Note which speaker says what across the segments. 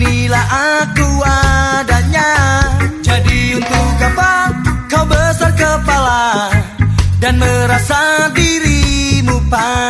Speaker 1: Inilah aku adanya. Jadi untuk apa kau besar kepala Dan merasa dirimu paling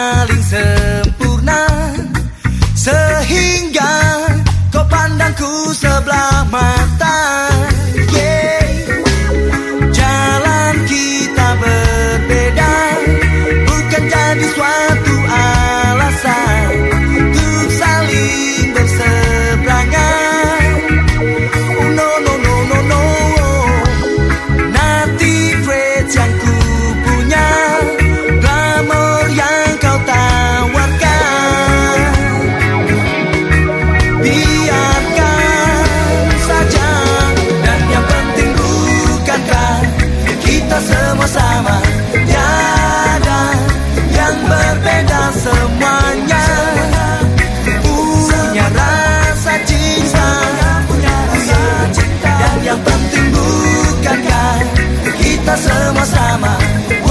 Speaker 1: vamos amar.